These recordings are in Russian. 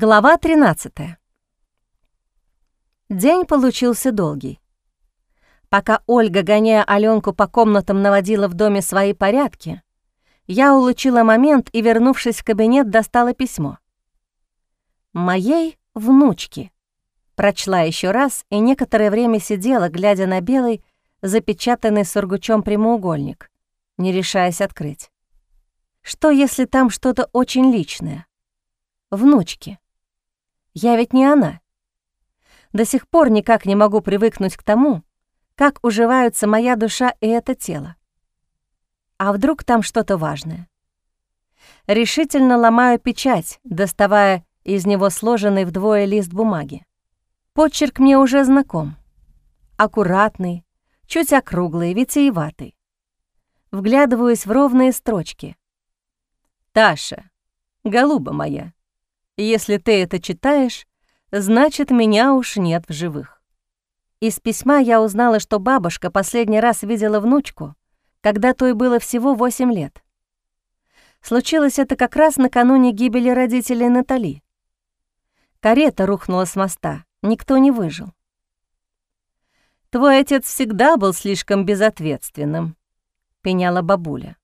Глава 13. День получился долгий. Пока Ольга, гоняя Аленку по комнатам, наводила в доме свои порядки, я улучила момент и, вернувшись в кабинет, достала письмо. «Моей внучки», прочла еще раз и некоторое время сидела, глядя на белый, запечатанный сургучом прямоугольник, не решаясь открыть. Что, если там что-то очень личное? Внучки. Я ведь не она. До сих пор никак не могу привыкнуть к тому, как уживаются моя душа и это тело. А вдруг там что-то важное? Решительно ломаю печать, доставая из него сложенный вдвое лист бумаги. Почерк мне уже знаком. Аккуратный, чуть округлый, витиеватый. Вглядываюсь в ровные строчки. «Таша, голуба моя, если ты это читаешь, значит, меня уж нет в живых. Из письма я узнала, что бабушка последний раз видела внучку, когда той было всего 8 лет. Случилось это как раз накануне гибели родителей Натали. Карета рухнула с моста, никто не выжил. «Твой отец всегда был слишком безответственным», — пеняла бабуля.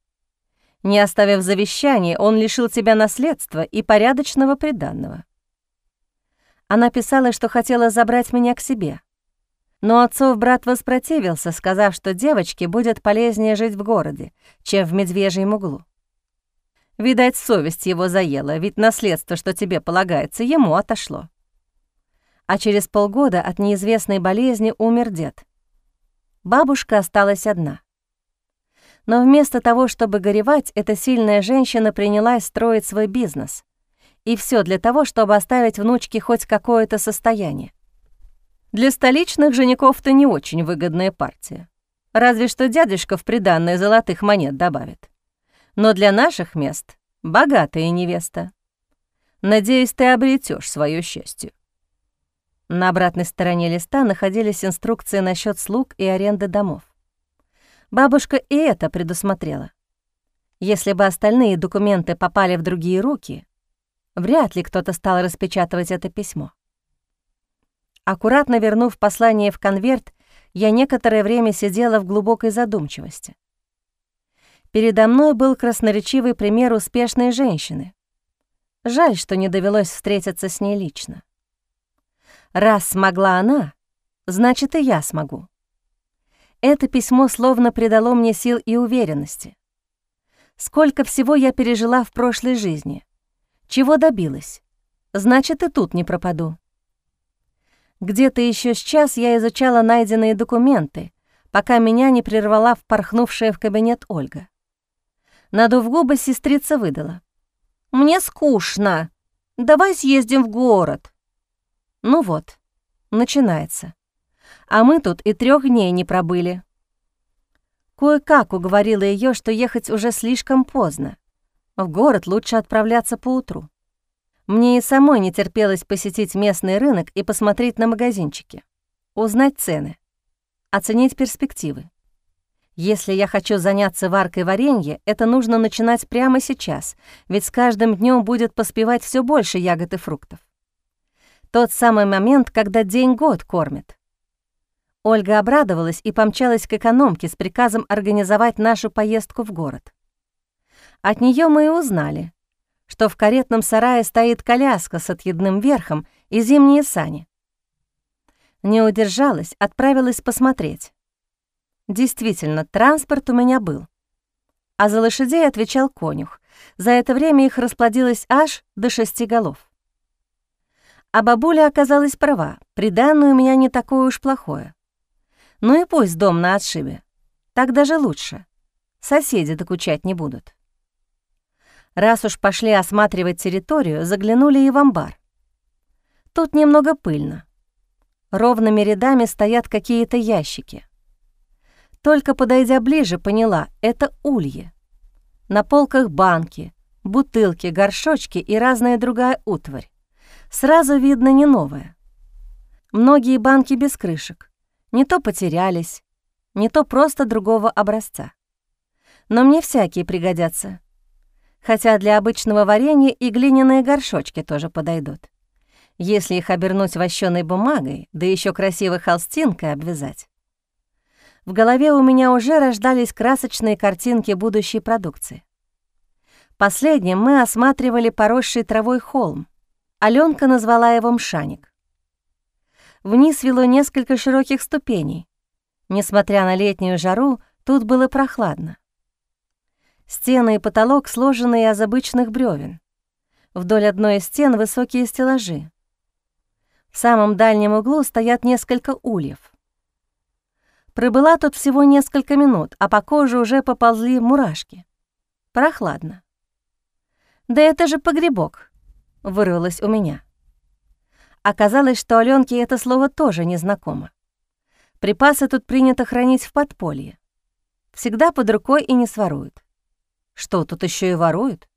Не оставив завещание, он лишил тебя наследства и порядочного приданного. Она писала, что хотела забрать меня к себе. Но отцов брат воспротивился, сказав, что девочке будет полезнее жить в городе, чем в медвежьем углу. Видать, совесть его заела, ведь наследство, что тебе полагается, ему отошло. А через полгода от неизвестной болезни умер дед. Бабушка осталась одна. Но вместо того, чтобы горевать, эта сильная женщина принялась строить свой бизнес. И все для того, чтобы оставить внучке хоть какое-то состояние. Для столичных женихов-то не очень выгодная партия. Разве что дядюшка в приданное золотых монет добавит. Но для наших мест — богатая невеста. Надеюсь, ты обретешь свое счастье. На обратной стороне листа находились инструкции насчет слуг и аренды домов. Бабушка и это предусмотрела. Если бы остальные документы попали в другие руки, вряд ли кто-то стал распечатывать это письмо. Аккуратно вернув послание в конверт, я некоторое время сидела в глубокой задумчивости. Передо мной был красноречивый пример успешной женщины. Жаль, что не довелось встретиться с ней лично. Раз смогла она, значит, и я смогу. Это письмо словно придало мне сил и уверенности. Сколько всего я пережила в прошлой жизни. Чего добилась. Значит, и тут не пропаду. Где-то еще сейчас я изучала найденные документы, пока меня не прервала впорхнувшая в кабинет Ольга. Надув губы, сестрица выдала. «Мне скучно. Давай съездим в город». Ну вот, начинается а мы тут и трех дней не пробыли. Кое-как уговорила ее, что ехать уже слишком поздно. В город лучше отправляться поутру. Мне и самой не терпелось посетить местный рынок и посмотреть на магазинчики, узнать цены, оценить перспективы. Если я хочу заняться варкой варенья, это нужно начинать прямо сейчас, ведь с каждым днем будет поспевать все больше ягод и фруктов. Тот самый момент, когда день-год кормит. Ольга обрадовалась и помчалась к экономке с приказом организовать нашу поездку в город. От нее мы и узнали, что в каретном сарае стоит коляска с отъедным верхом и зимние сани. Не удержалась, отправилась посмотреть. Действительно, транспорт у меня был. А за лошадей отвечал конюх. За это время их расплодилось аж до шести голов. А бабуля оказалась права, приданное у меня не такое уж плохое. Ну и пусть дом на отшибе. Так даже лучше. Соседи докучать не будут. Раз уж пошли осматривать территорию, заглянули и в амбар. Тут немного пыльно. Ровными рядами стоят какие-то ящики. Только подойдя ближе, поняла — это ульи. На полках банки, бутылки, горшочки и разная другая утварь. Сразу видно не новое. Многие банки без крышек. Не то потерялись, не то просто другого образца. Но мне всякие пригодятся. Хотя для обычного варенья и глиняные горшочки тоже подойдут. Если их обернуть вощеной бумагой, да еще красивой холстинкой обвязать. В голове у меня уже рождались красочные картинки будущей продукции. Последним мы осматривали поросший травой холм. Алёнка назвала его «Мшаник». Вниз вело несколько широких ступеней. Несмотря на летнюю жару, тут было прохладно. Стены и потолок сложены из обычных бревен. Вдоль одной из стен высокие стеллажи. В самом дальнем углу стоят несколько ульев. Пробыла тут всего несколько минут, а по коже уже поползли мурашки. Прохладно. «Да это же погребок», — вырвалось у меня. Оказалось, что Алёнке это слово тоже незнакомо. Припасы тут принято хранить в подполье. Всегда под рукой и не своруют. Что, тут еще и воруют?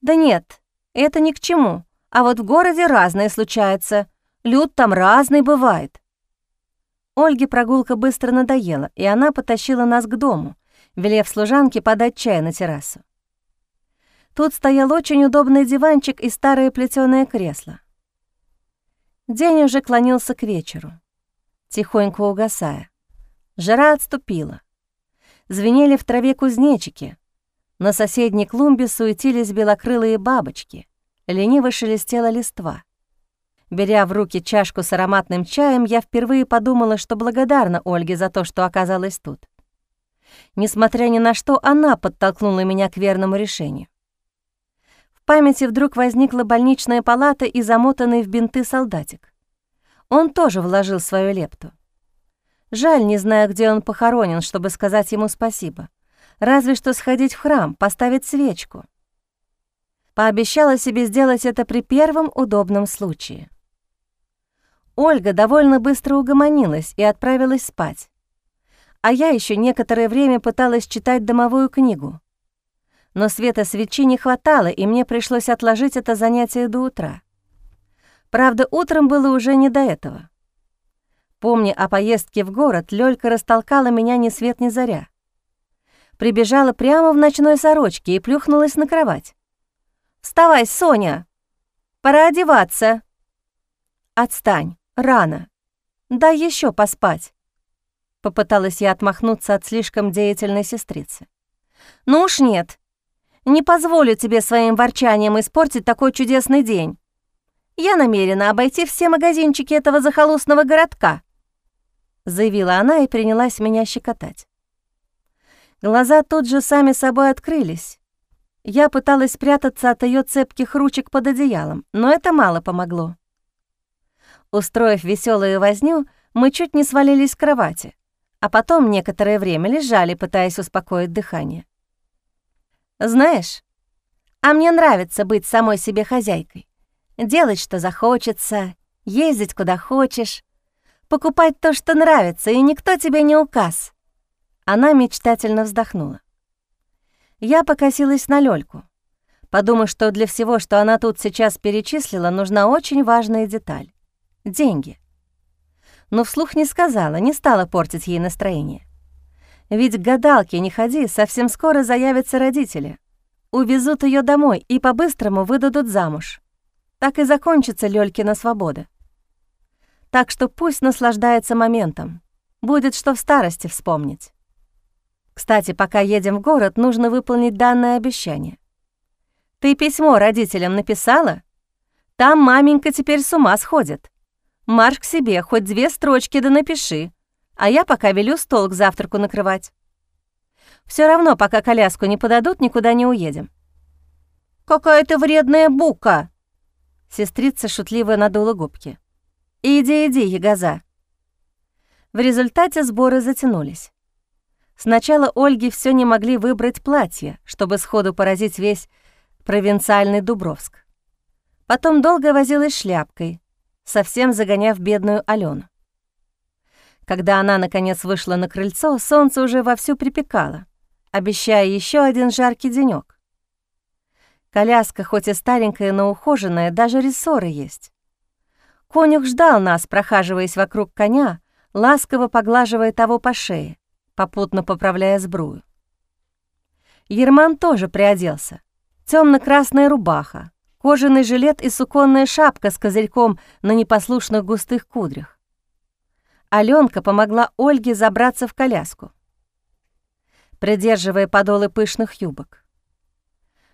Да нет, это ни к чему. А вот в городе разное случается. Люд там разный бывает. Ольге прогулка быстро надоела, и она потащила нас к дому, велев служанке подать чай на террасу. Тут стоял очень удобный диванчик и старое плетёное кресло. День уже клонился к вечеру, тихонько угасая. Жара отступила. Звенели в траве кузнечики. На соседней клумбе суетились белокрылые бабочки. Лениво шелестела листва. Беря в руки чашку с ароматным чаем, я впервые подумала, что благодарна Ольге за то, что оказалась тут. Несмотря ни на что, она подтолкнула меня к верному решению. Памяти вдруг возникла больничная палата и замотанный в бинты солдатик. Он тоже вложил свою лепту. Жаль, не зная, где он похоронен, чтобы сказать ему спасибо. Разве что сходить в храм, поставить свечку. Пообещала себе сделать это при первом удобном случае. Ольга довольно быстро угомонилась и отправилась спать. А я еще некоторое время пыталась читать домовую книгу. Но света свечи не хватало, и мне пришлось отложить это занятие до утра. Правда, утром было уже не до этого. Помня о поездке в город, Лёлька растолкала меня ни свет ни заря. Прибежала прямо в ночной сорочке и плюхнулась на кровать. «Вставай, Соня! Пора одеваться!» «Отстань!» Рано. Дай еще поспать. Попыталась я отмахнуться от слишком деятельной сестрицы. Ну уж нет. Не позволю тебе своим ворчанием испортить такой чудесный день. Я намерена обойти все магазинчики этого захолустного городка, заявила она и принялась меня щекотать. Глаза тут же сами собой открылись. Я пыталась спрятаться от ее цепких ручек под одеялом, но это мало помогло. Устроив веселую возню, мы чуть не свалились с кровати, а потом некоторое время лежали, пытаясь успокоить дыхание. «Знаешь, а мне нравится быть самой себе хозяйкой. Делать, что захочется, ездить, куда хочешь, покупать то, что нравится, и никто тебе не указ». Она мечтательно вздохнула. Я покосилась на Лёльку, подумав, что для всего, что она тут сейчас перечислила, нужна очень важная деталь деньги. Но вслух не сказала, не стала портить ей настроение. Ведь к гадалке не ходи, совсем скоро заявятся родители. Увезут ее домой и по-быстрому выдадут замуж. Так и закончится Лёлькина свобода. Так что пусть наслаждается моментом. Будет что в старости вспомнить. Кстати, пока едем в город, нужно выполнить данное обещание. Ты письмо родителям написала? Там маменька теперь с ума сходит. Марш к себе, хоть две строчки да напиши, а я пока велю стол к завтраку накрывать. Все равно, пока коляску не подадут, никуда не уедем». «Какая ты вредная бука!» Сестрица шутливо надула губки. «Иди, иди, ягоза!» В результате сборы затянулись. Сначала Ольги все не могли выбрать платье, чтобы сходу поразить весь провинциальный Дубровск. Потом долго возилась шляпкой, совсем загоняв бедную Алену. Когда она, наконец, вышла на крыльцо, солнце уже вовсю припекало, обещая еще один жаркий денек. Коляска, хоть и старенькая, но ухоженная, даже рессоры есть. Конюх ждал нас, прохаживаясь вокруг коня, ласково поглаживая того по шее, попутно поправляя сбрую. Ерман тоже приоделся. темно красная рубаха, кожаный жилет и суконная шапка с козырьком на непослушных густых кудрях. Алёнка помогла Ольге забраться в коляску, придерживая подолы пышных юбок.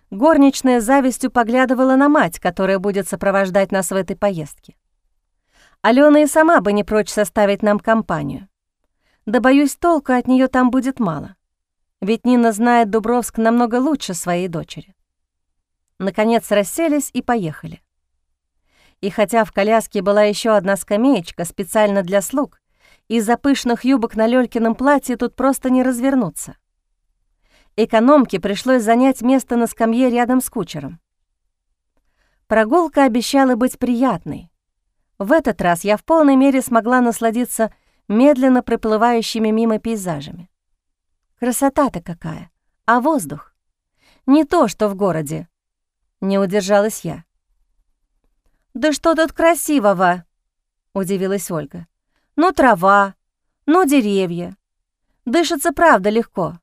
Горничная завистью поглядывала на мать, которая будет сопровождать нас в этой поездке. Алена и сама бы не прочь составить нам компанию. Да, боюсь, толку от нее там будет мало. Ведь Нина знает Дубровск намного лучше своей дочери. Наконец расселись и поехали. И хотя в коляске была еще одна скамеечка специально для слуг, из-за пышных юбок на Лёлькином платье тут просто не развернуться. Экономке пришлось занять место на скамье рядом с кучером. Прогулка обещала быть приятной. В этот раз я в полной мере смогла насладиться медленно проплывающими мимо пейзажами. Красота-то какая! А воздух? Не то, что в городе. Не удержалась я. «Да что тут красивого?» — удивилась Ольга. «Ну, трава, ну, деревья. Дышится правда легко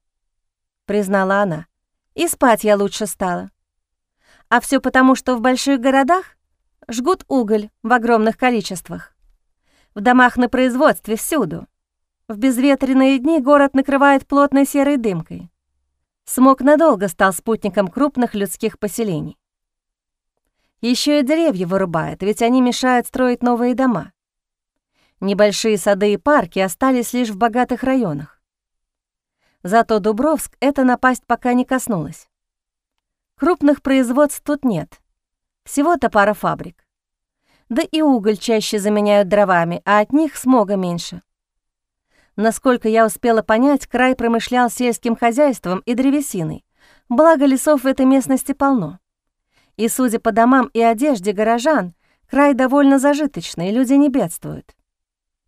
признала она. «И спать я лучше стала. А все потому, что в больших городах жгут уголь в огромных количествах. В домах на производстве всюду. В безветренные дни город накрывает плотной серой дымкой. Смог надолго стал спутником крупных людских поселений. Еще и деревья вырубают, ведь они мешают строить новые дома. Небольшие сады и парки остались лишь в богатых районах. Зато Дубровск эта напасть пока не коснулась. Крупных производств тут нет. Всего-то пара фабрик. Да и уголь чаще заменяют дровами, а от них смога меньше. Насколько я успела понять, край промышлял сельским хозяйством и древесиной, благо лесов в этой местности полно. И, судя по домам и одежде горожан, край довольно зажиточный, люди не бедствуют.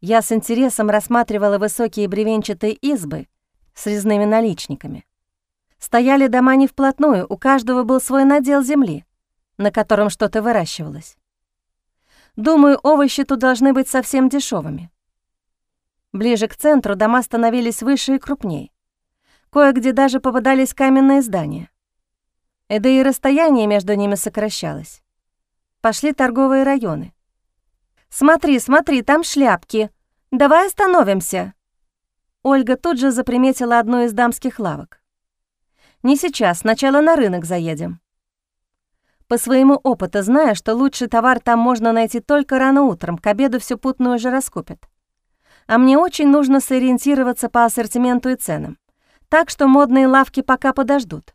Я с интересом рассматривала высокие бревенчатые избы — с резными наличниками. Стояли дома не вплотную, у каждого был свой надел земли, на котором что-то выращивалось. Думаю, овощи тут должны быть совсем дешевыми. Ближе к центру дома становились выше и крупнее. Кое-где даже попадались каменные здания. И да и расстояние между ними сокращалось. Пошли торговые районы. «Смотри, смотри, там шляпки. Давай остановимся!» Ольга тут же заприметила одну из дамских лавок. «Не сейчас, сначала на рынок заедем». По своему опыту знаю, что лучший товар там можно найти только рано утром, к обеду всю путную уже раскупят. А мне очень нужно сориентироваться по ассортименту и ценам, так что модные лавки пока подождут.